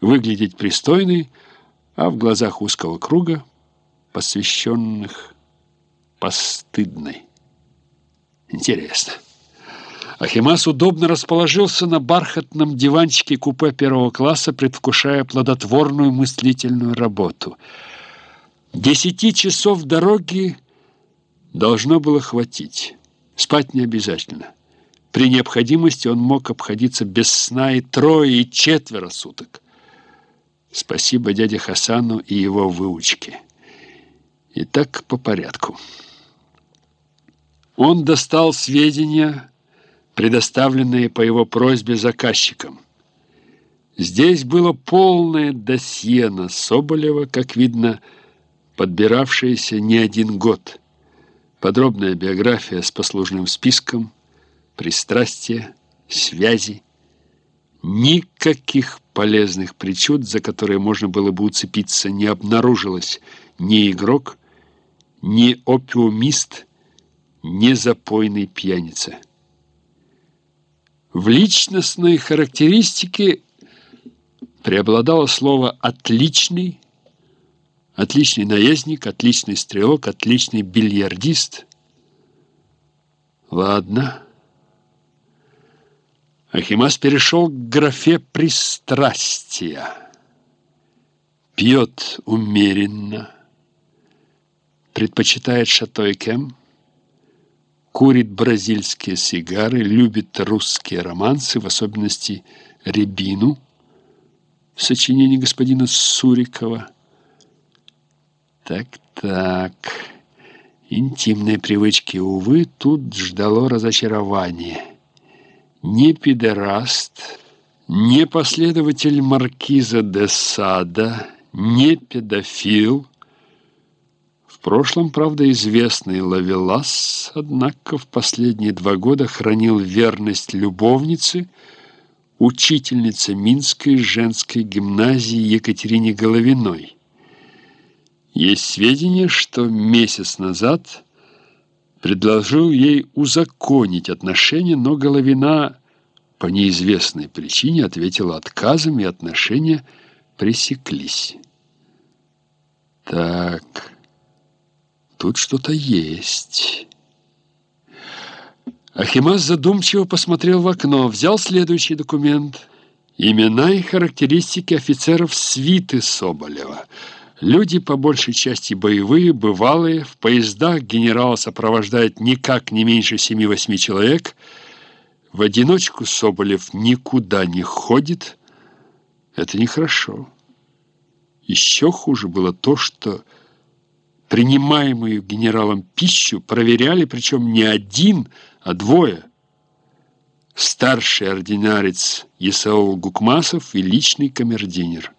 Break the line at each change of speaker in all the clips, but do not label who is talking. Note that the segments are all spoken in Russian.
выглядеть пристойной, а в глазах узкого круга, посвященных постыдной. Интересно. Ахимас удобно расположился на бархатном диванчике купе первого класса, предвкушая плодотворную мыслительную работу. Десяти часов дороги должно было хватить. Спать не обязательно. При необходимости он мог обходиться без сна и трое, и четверо суток. Спасибо дяде Хасану и его выучке. Итак, по порядку. Он достал сведения предоставленные по его просьбе заказчикам. Здесь было полное досье на Соболева, как видно, подбиравшееся не один год. Подробная биография с послужным списком, пристрастия, связи. Никаких полезных причуд, за которые можно было бы уцепиться, не обнаружилось ни игрок, ни опиумист, ни запойный пьяница. В личностной характеристике преобладало слово «отличный», «отличный наездник», «отличный стрелок», «отличный бильярдист». Ладно. Ахимас перешел к графе «пристрастия». Пьет умеренно, предпочитает шато курит бразильские сигары, любит русские романсы, в особенности «Рябину», сочинение господина Сурикова. Так-так, интимные привычки, увы, тут ждало разочарование. Не педераст, не последователь маркиза де Сада, не педофил, в прошлом, правда, известный Лавелас, однако в последние два года хранил верность любовнице, учительнице Минской женской гимназии Екатерине Головиной. Есть сведения, что месяц назад предложил ей узаконить отношения, но Головина по неизвестной причине ответила отказом, и отношения пресеклись. Так... Тут что-то есть. Ахимас задумчиво посмотрел в окно, взял следующий документ. Имена и характеристики офицеров свиты Соболева. Люди, по большей части боевые, бывалые, в поездах генерала сопровождает никак не меньше семи-восьми человек. В одиночку Соболев никуда не ходит. Это нехорошо. Еще хуже было то, что принимаемую генералом пищу проверяли, причем не один, а двое. Старший ординарец Исаул Гукмасов и личный камердинер.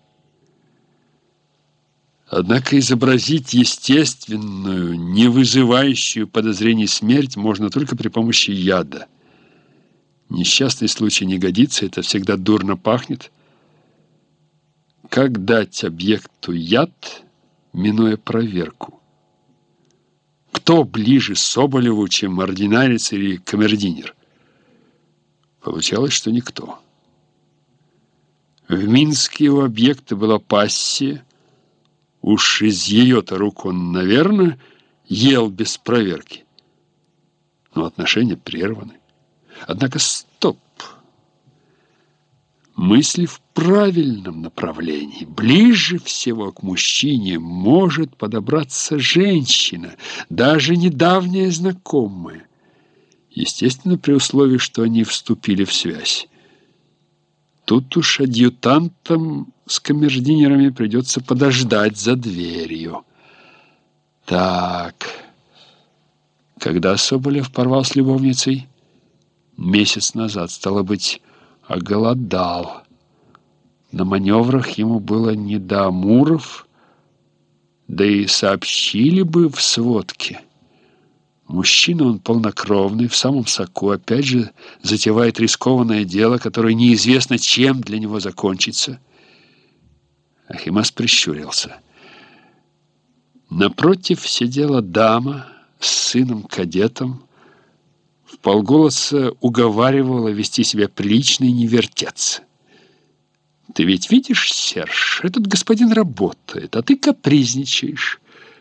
Однако изобразить естественную, не вызывающую подозрений смерть можно только при помощи яда. Несчастный случай не годится, это всегда дурно пахнет. Как дать объекту яд, минуя проверку? Кто ближе Соболеву, чем ординарец или камердинер? Получалось, что никто. В Минске у объекта была пассия. Уж из ее-то рук он, наверное, ел без проверки. Но отношения прерваны. Однако стоп! Мысли в правильном направлении. Ближе всего к мужчине может подобраться женщина, даже недавняя знакомая. Естественно, при условии, что они вступили в связь. Тут уж адъютантам с камердинерами придется подождать за дверью. Так, когда Соболев порвал с любовницей? Месяц назад, стало быть, оголодал. На маневрах ему было не до Амуров, да и сообщили бы в сводке. Мужчина он полнокровный, в самом соку, опять же затевает рискованное дело, которое неизвестно, чем для него закончится. Ахимас прищурился. Напротив сидела дама с сыном-кадетом, в полголоса уговаривала вести себя прилично и не вертеться. Ты ведь видишь, Серж, этот господин работает, а ты капризничаешь.